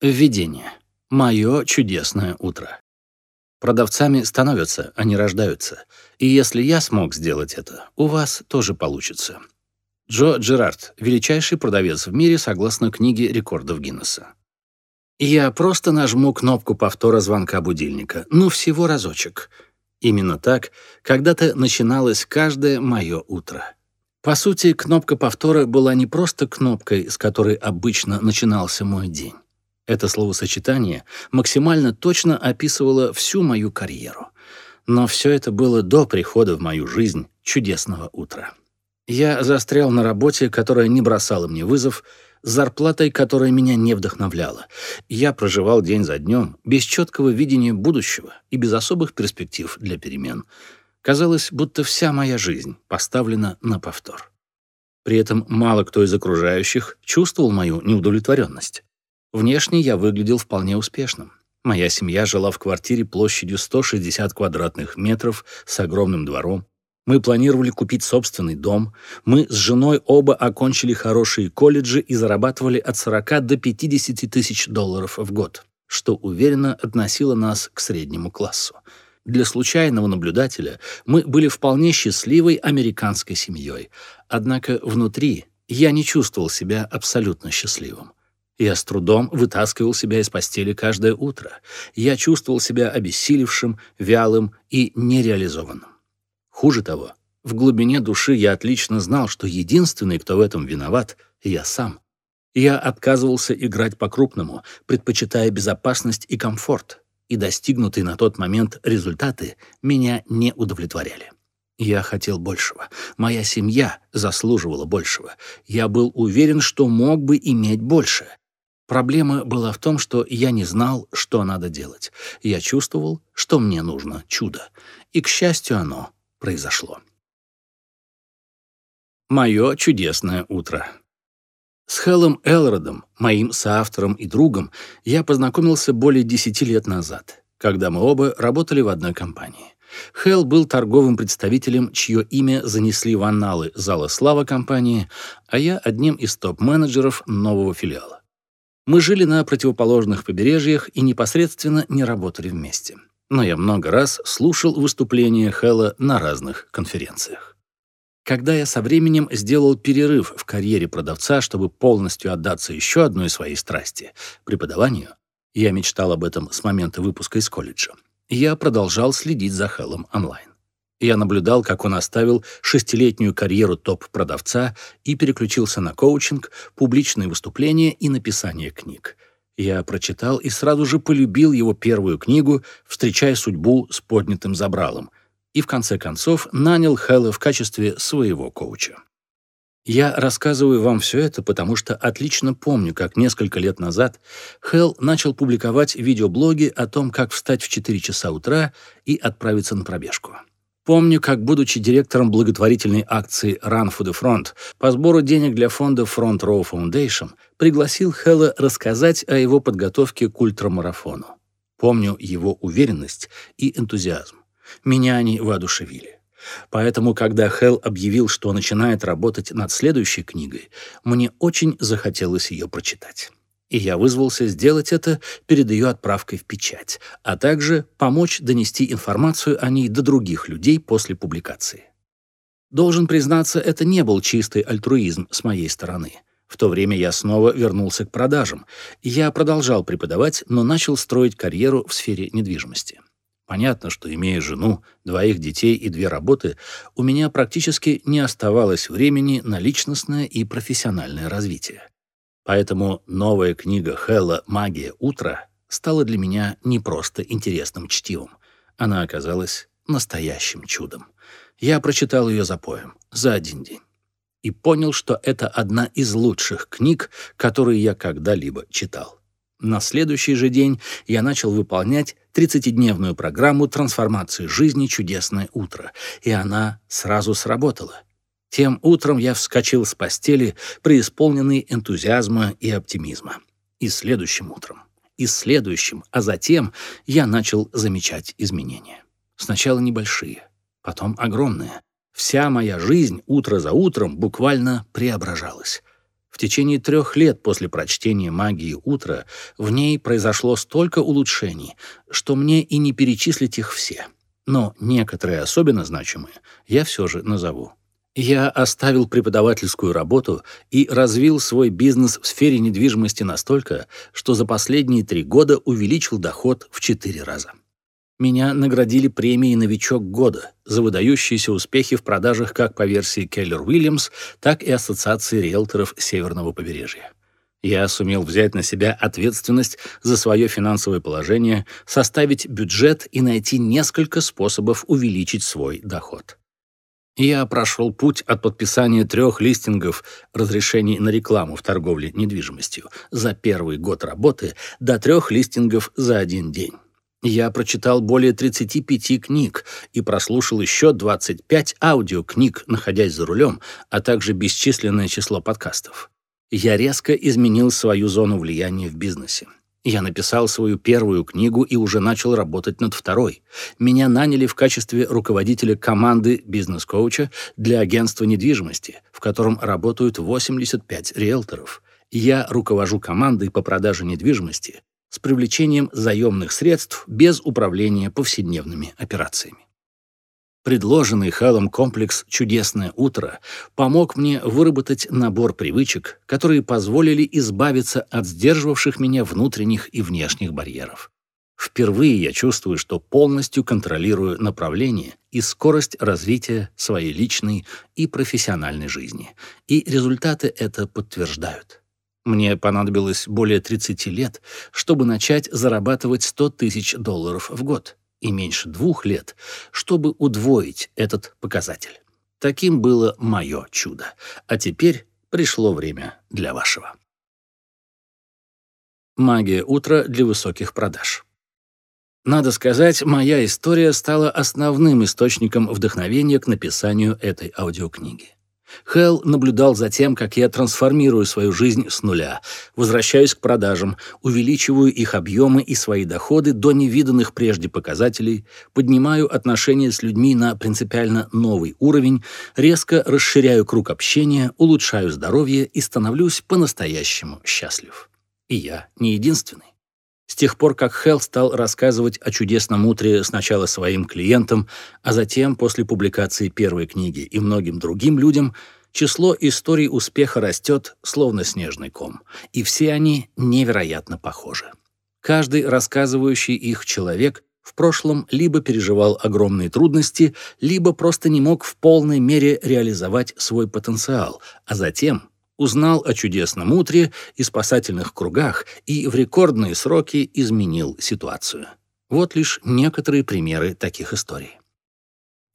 Введение. Мое чудесное утро. Продавцами становятся, а не рождаются. И если я смог сделать это, у вас тоже получится. Джо Джерард, величайший продавец в мире согласно книге рекордов Гиннесса. Я просто нажму кнопку повтора звонка будильника. Ну, всего разочек. Именно так когда-то начиналось каждое мое утро. По сути, кнопка повтора была не просто кнопкой, с которой обычно начинался мой день. Это словосочетание максимально точно описывало всю мою карьеру. Но все это было до прихода в мою жизнь чудесного утра. Я застрял на работе, которая не бросала мне вызов, с зарплатой, которая меня не вдохновляла. Я проживал день за днем, без четкого видения будущего и без особых перспектив для перемен. Казалось, будто вся моя жизнь поставлена на повтор. При этом мало кто из окружающих чувствовал мою неудовлетворенность. Внешне я выглядел вполне успешным. Моя семья жила в квартире площадью 160 квадратных метров с огромным двором. Мы планировали купить собственный дом. Мы с женой оба окончили хорошие колледжи и зарабатывали от 40 до 50 тысяч долларов в год, что уверенно относило нас к среднему классу. Для случайного наблюдателя мы были вполне счастливой американской семьей. Однако внутри я не чувствовал себя абсолютно счастливым. Я с трудом вытаскивал себя из постели каждое утро. Я чувствовал себя обессилевшим, вялым и нереализованным. Хуже того, в глубине души я отлично знал, что единственный, кто в этом виноват, я сам. Я отказывался играть по-крупному, предпочитая безопасность и комфорт, и достигнутые на тот момент результаты меня не удовлетворяли. Я хотел большего. Моя семья заслуживала большего. Я был уверен, что мог бы иметь больше. Проблема была в том, что я не знал, что надо делать. Я чувствовал, что мне нужно чудо. И, к счастью, оно произошло. Мое чудесное утро. С Хеллом Элродом, моим соавтором и другом, я познакомился более десяти лет назад, когда мы оба работали в одной компании. Хелл был торговым представителем, чье имя занесли в анналы Зала слава компании, а я одним из топ-менеджеров нового филиала. Мы жили на противоположных побережьях и непосредственно не работали вместе. Но я много раз слушал выступления Хэлла на разных конференциях. Когда я со временем сделал перерыв в карьере продавца, чтобы полностью отдаться еще одной своей страсти — преподаванию, я мечтал об этом с момента выпуска из колледжа, я продолжал следить за Хэллом онлайн. Я наблюдал, как он оставил шестилетнюю карьеру топ-продавца и переключился на коучинг, публичные выступления и написание книг. Я прочитал и сразу же полюбил его первую книгу «Встречая судьбу с поднятым забралом» и в конце концов нанял Хэлла в качестве своего коуча. Я рассказываю вам все это, потому что отлично помню, как несколько лет назад Хелл начал публиковать видеоблоги о том, как встать в 4 часа утра и отправиться на пробежку. Помню, как, будучи директором благотворительной акции Run for the Front по сбору денег для фонда Front Row Foundation, пригласил Хэлла рассказать о его подготовке к ультрамарафону. Помню его уверенность и энтузиазм. Меня они воодушевили. Поэтому, когда Хелл объявил, что начинает работать над следующей книгой, мне очень захотелось ее прочитать и я вызвался сделать это перед ее отправкой в печать, а также помочь донести информацию о ней до других людей после публикации. Должен признаться, это не был чистый альтруизм с моей стороны. В то время я снова вернулся к продажам. Я продолжал преподавать, но начал строить карьеру в сфере недвижимости. Понятно, что, имея жену, двоих детей и две работы, у меня практически не оставалось времени на личностное и профессиональное развитие. Поэтому новая книга Хэлла «Магия утра» стала для меня не просто интересным чтивом. Она оказалась настоящим чудом. Я прочитал ее за поем, за один день. И понял, что это одна из лучших книг, которые я когда-либо читал. На следующий же день я начал выполнять 30-дневную программу трансформации жизни «Чудесное утро», и она сразу сработала. Тем утром я вскочил с постели, преисполненный энтузиазма и оптимизма. И следующим утром, и следующим, а затем я начал замечать изменения. Сначала небольшие, потом огромные. Вся моя жизнь утро за утром буквально преображалась. В течение трех лет после прочтения «Магии утра» в ней произошло столько улучшений, что мне и не перечислить их все. Но некоторые особенно значимые я все же назову. Я оставил преподавательскую работу и развил свой бизнес в сфере недвижимости настолько, что за последние три года увеличил доход в четыре раза. Меня наградили премией «Новичок года» за выдающиеся успехи в продажах как по версии Келлер Уильямс, так и Ассоциации риэлторов Северного побережья. Я сумел взять на себя ответственность за свое финансовое положение, составить бюджет и найти несколько способов увеличить свой доход. Я прошел путь от подписания трех листингов разрешений на рекламу в торговле недвижимостью за первый год работы до трех листингов за один день. Я прочитал более 35 книг и прослушал еще 25 аудиокниг, находясь за рулем, а также бесчисленное число подкастов. Я резко изменил свою зону влияния в бизнесе. Я написал свою первую книгу и уже начал работать над второй. Меня наняли в качестве руководителя команды бизнес-коуча для агентства недвижимости, в котором работают 85 риэлторов. Я руковожу командой по продаже недвижимости с привлечением заемных средств без управления повседневными операциями. Предложенный Хэллом комплекс «Чудесное утро» помог мне выработать набор привычек, которые позволили избавиться от сдерживавших меня внутренних и внешних барьеров. Впервые я чувствую, что полностью контролирую направление и скорость развития своей личной и профессиональной жизни. И результаты это подтверждают. Мне понадобилось более 30 лет, чтобы начать зарабатывать 100 тысяч долларов в год и меньше двух лет, чтобы удвоить этот показатель. Таким было мое чудо. А теперь пришло время для вашего. Магия утра для высоких продаж. Надо сказать, моя история стала основным источником вдохновения к написанию этой аудиокниги. Хелл наблюдал за тем, как я трансформирую свою жизнь с нуля, возвращаюсь к продажам, увеличиваю их объемы и свои доходы до невиданных прежде показателей, поднимаю отношения с людьми на принципиально новый уровень, резко расширяю круг общения, улучшаю здоровье и становлюсь по-настоящему счастлив. И я не единственный. С тех пор, как Хелл стал рассказывать о чудесном утре сначала своим клиентам, а затем, после публикации первой книги и многим другим людям, число историй успеха растет, словно снежный ком, и все они невероятно похожи. Каждый рассказывающий их человек в прошлом либо переживал огромные трудности, либо просто не мог в полной мере реализовать свой потенциал, а затем узнал о чудесном утре и спасательных кругах и в рекордные сроки изменил ситуацию. Вот лишь некоторые примеры таких историй.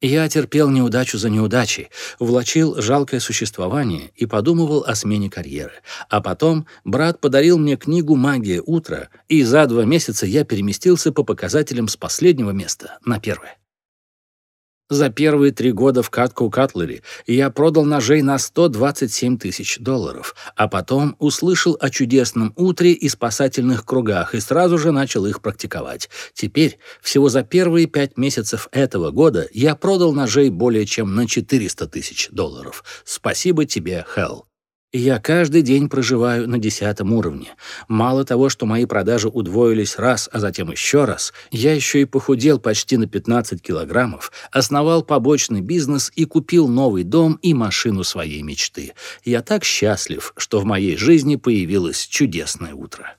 Я терпел неудачу за неудачей, влачил жалкое существование и подумывал о смене карьеры. А потом брат подарил мне книгу «Магия утра», и за два месяца я переместился по показателям с последнего места на первое. За первые три года в катку Катлери я продал ножей на 127 тысяч долларов, а потом услышал о чудесном утре и спасательных кругах и сразу же начал их практиковать. Теперь, всего за первые пять месяцев этого года, я продал ножей более чем на 400 тысяч долларов. Спасибо тебе, Хелл я каждый день проживаю на десятом уровне. Мало того, что мои продажи удвоились раз, а затем еще раз, я еще и похудел почти на 15 килограммов, основал побочный бизнес и купил новый дом и машину своей мечты. Я так счастлив, что в моей жизни появилось чудесное утро.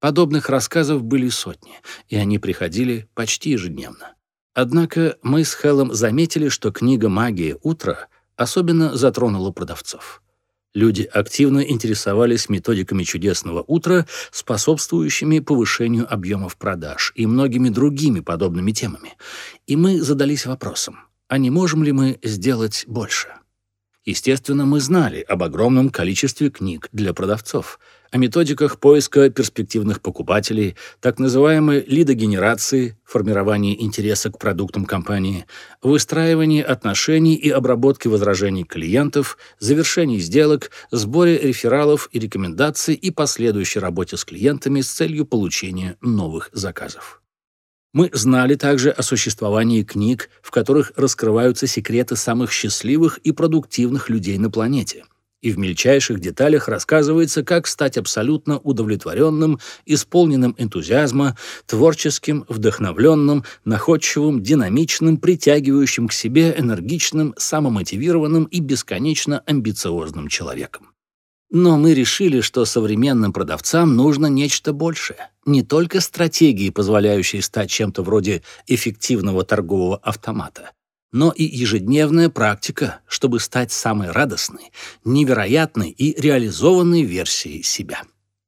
Подобных рассказов были сотни, и они приходили почти ежедневно. Однако мы с Хеллом заметили, что книга «Магия утра» особенно затронула продавцов. Люди активно интересовались методиками чудесного утра, способствующими повышению объемов продаж и многими другими подобными темами. И мы задались вопросом, а не можем ли мы сделать больше? Естественно, мы знали об огромном количестве книг для продавцов — о методиках поиска перспективных покупателей, так называемой лидогенерации, формировании интереса к продуктам компании, выстраивании отношений и обработке возражений клиентов, завершении сделок, сборе рефералов и рекомендаций и последующей работе с клиентами с целью получения новых заказов. Мы знали также о существовании книг, в которых раскрываются секреты самых счастливых и продуктивных людей на планете – и в мельчайших деталях рассказывается, как стать абсолютно удовлетворенным, исполненным энтузиазма, творческим, вдохновленным, находчивым, динамичным, притягивающим к себе, энергичным, самомотивированным и бесконечно амбициозным человеком. Но мы решили, что современным продавцам нужно нечто большее. Не только стратегии, позволяющие стать чем-то вроде эффективного торгового автомата, но и ежедневная практика, чтобы стать самой радостной, невероятной и реализованной версией себя.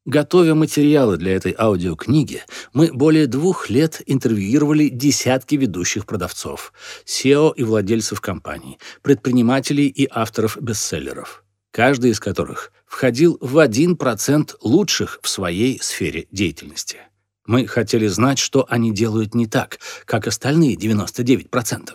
Готовя материалы для этой аудиокниги, мы более двух лет интервьюировали десятки ведущих продавцов, SEO и владельцев компаний, предпринимателей и авторов бестселлеров, каждый из которых входил в 1% лучших в своей сфере деятельности. Мы хотели знать, что они делают не так, как остальные 99%,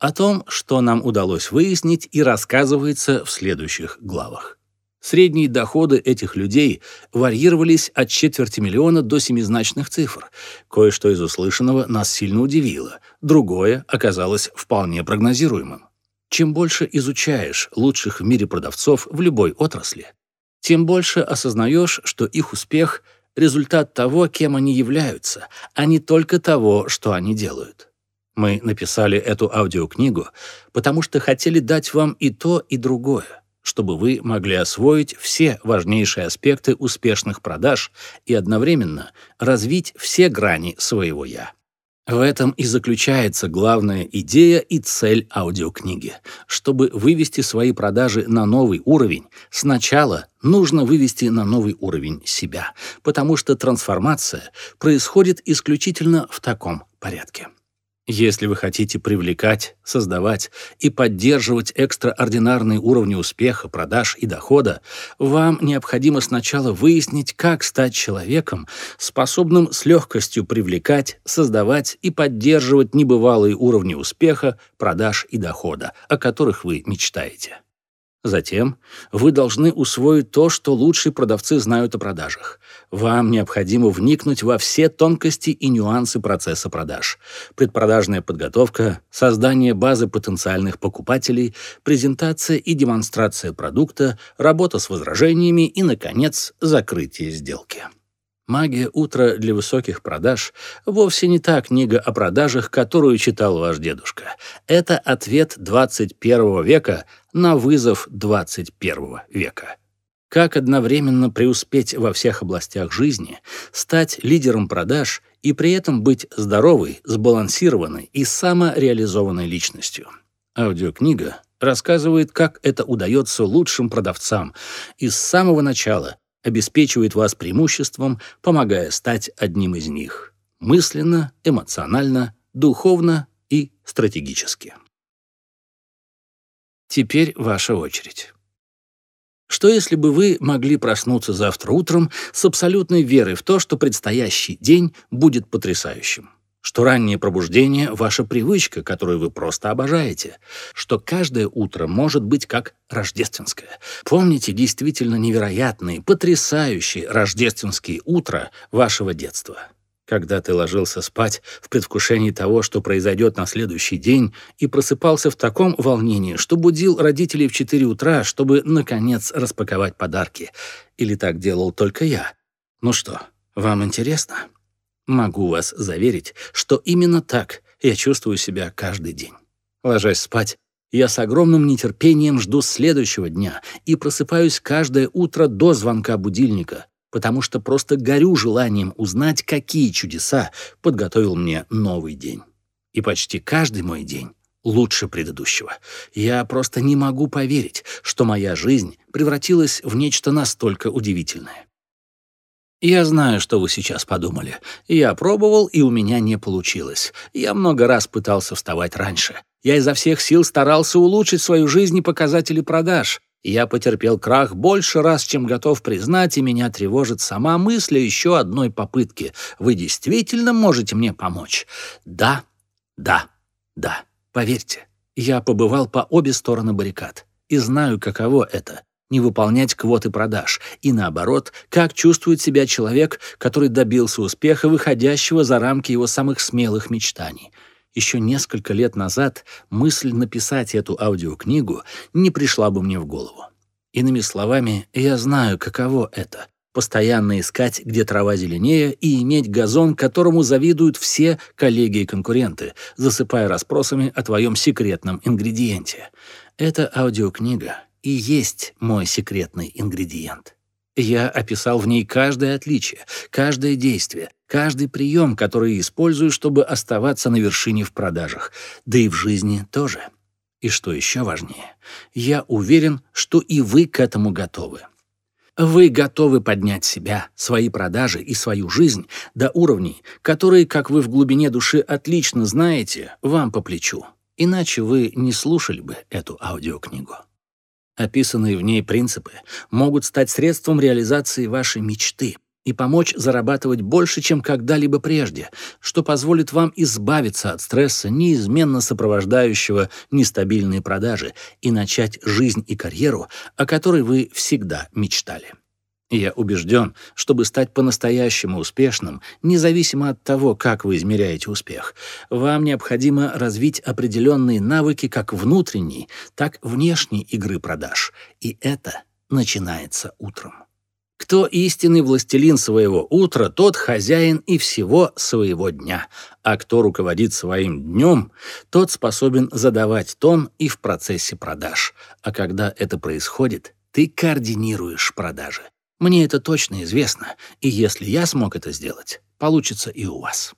о том, что нам удалось выяснить и рассказывается в следующих главах. Средние доходы этих людей варьировались от четверти миллиона до семизначных цифр. Кое-что из услышанного нас сильно удивило, другое оказалось вполне прогнозируемым. Чем больше изучаешь лучших в мире продавцов в любой отрасли, тем больше осознаешь, что их успех — результат того, кем они являются, а не только того, что они делают. Мы написали эту аудиокнигу, потому что хотели дать вам и то, и другое, чтобы вы могли освоить все важнейшие аспекты успешных продаж и одновременно развить все грани своего «я». В этом и заключается главная идея и цель аудиокниги. Чтобы вывести свои продажи на новый уровень, сначала нужно вывести на новый уровень себя, потому что трансформация происходит исключительно в таком порядке. Если вы хотите привлекать, создавать и поддерживать экстраординарные уровни успеха, продаж и дохода, вам необходимо сначала выяснить, как стать человеком, способным с легкостью привлекать, создавать и поддерживать небывалые уровни успеха, продаж и дохода, о которых вы мечтаете. Затем вы должны усвоить то, что лучшие продавцы знают о продажах. Вам необходимо вникнуть во все тонкости и нюансы процесса продаж. Предпродажная подготовка, создание базы потенциальных покупателей, презентация и демонстрация продукта, работа с возражениями и, наконец, закрытие сделки. «Магия утра для высоких продаж» вовсе не та книга о продажах, которую читал ваш дедушка. Это ответ 21 века на вызов 21 века. Как одновременно преуспеть во всех областях жизни, стать лидером продаж и при этом быть здоровой, сбалансированной и самореализованной личностью. Аудиокнига рассказывает, как это удается лучшим продавцам и с самого начала обеспечивает вас преимуществом, помогая стать одним из них мысленно, эмоционально, духовно и стратегически. Теперь ваша очередь. Что если бы вы могли проснуться завтра утром с абсолютной верой в то, что предстоящий день будет потрясающим? что раннее пробуждение — ваша привычка, которую вы просто обожаете, что каждое утро может быть как рождественское. Помните действительно невероятные, потрясающие рождественские утра вашего детства. Когда ты ложился спать в предвкушении того, что произойдет на следующий день, и просыпался в таком волнении, что будил родителей в 4 утра, чтобы, наконец, распаковать подарки. Или так делал только я. Ну что, вам интересно? Могу вас заверить, что именно так я чувствую себя каждый день. Ложась спать, я с огромным нетерпением жду следующего дня и просыпаюсь каждое утро до звонка будильника, потому что просто горю желанием узнать, какие чудеса подготовил мне новый день. И почти каждый мой день лучше предыдущего. Я просто не могу поверить, что моя жизнь превратилась в нечто настолько удивительное. Я знаю, что вы сейчас подумали. Я пробовал, и у меня не получилось. Я много раз пытался вставать раньше. Я изо всех сил старался улучшить свою жизнь и показатели продаж. Я потерпел крах больше раз, чем готов признать, и меня тревожит сама мысль о еще одной попытке. Вы действительно можете мне помочь? Да, да, да. Поверьте, я побывал по обе стороны баррикад и знаю, каково это не выполнять квоты продаж, и наоборот, как чувствует себя человек, который добился успеха, выходящего за рамки его самых смелых мечтаний. Еще несколько лет назад мысль написать эту аудиокнигу не пришла бы мне в голову. Иными словами, я знаю, каково это — постоянно искать, где трава зеленее, и иметь газон, которому завидуют все коллеги и конкуренты, засыпая расспросами о твоем секретном ингредиенте. Эта аудиокнига и есть мой секретный ингредиент. Я описал в ней каждое отличие, каждое действие, каждый прием, который использую, чтобы оставаться на вершине в продажах, да и в жизни тоже. И что еще важнее, я уверен, что и вы к этому готовы. Вы готовы поднять себя, свои продажи и свою жизнь до уровней, которые, как вы в глубине души отлично знаете, вам по плечу. Иначе вы не слушали бы эту аудиокнигу. Описанные в ней принципы могут стать средством реализации вашей мечты и помочь зарабатывать больше, чем когда-либо прежде, что позволит вам избавиться от стресса, неизменно сопровождающего нестабильные продажи, и начать жизнь и карьеру, о которой вы всегда мечтали. Я убежден, чтобы стать по-настоящему успешным, независимо от того, как вы измеряете успех, вам необходимо развить определенные навыки как внутренней, так внешней игры продаж. И это начинается утром. Кто истинный властелин своего утра, тот хозяин и всего своего дня. А кто руководит своим днем, тот способен задавать тон и в процессе продаж. А когда это происходит, ты координируешь продажи. Мне это точно известно, и если я смог это сделать, получится и у вас.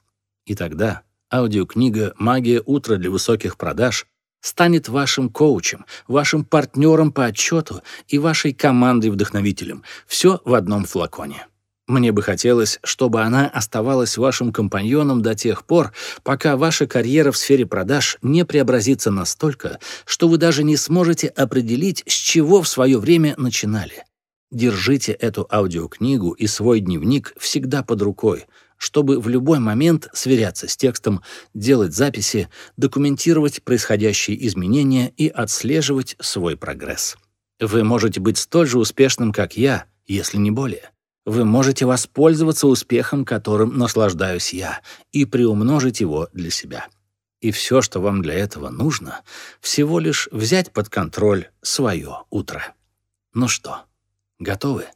И тогда аудиокнига «Магия утра для высоких продаж» станет вашим коучем, вашим партнером по отчету и вашей командой-вдохновителем. Все в одном флаконе. Мне бы хотелось, чтобы она оставалась вашим компаньоном до тех пор, пока ваша карьера в сфере продаж не преобразится настолько, что вы даже не сможете определить, с чего в свое время начинали. Держите эту аудиокнигу и свой дневник всегда под рукой, чтобы в любой момент сверяться с текстом, делать записи, документировать происходящие изменения и отслеживать свой прогресс. Вы можете быть столь же успешным, как я, если не более. Вы можете воспользоваться успехом, которым наслаждаюсь я, и приумножить его для себя. И все, что вам для этого нужно, всего лишь взять под контроль свое утро. Ну что, Готовы?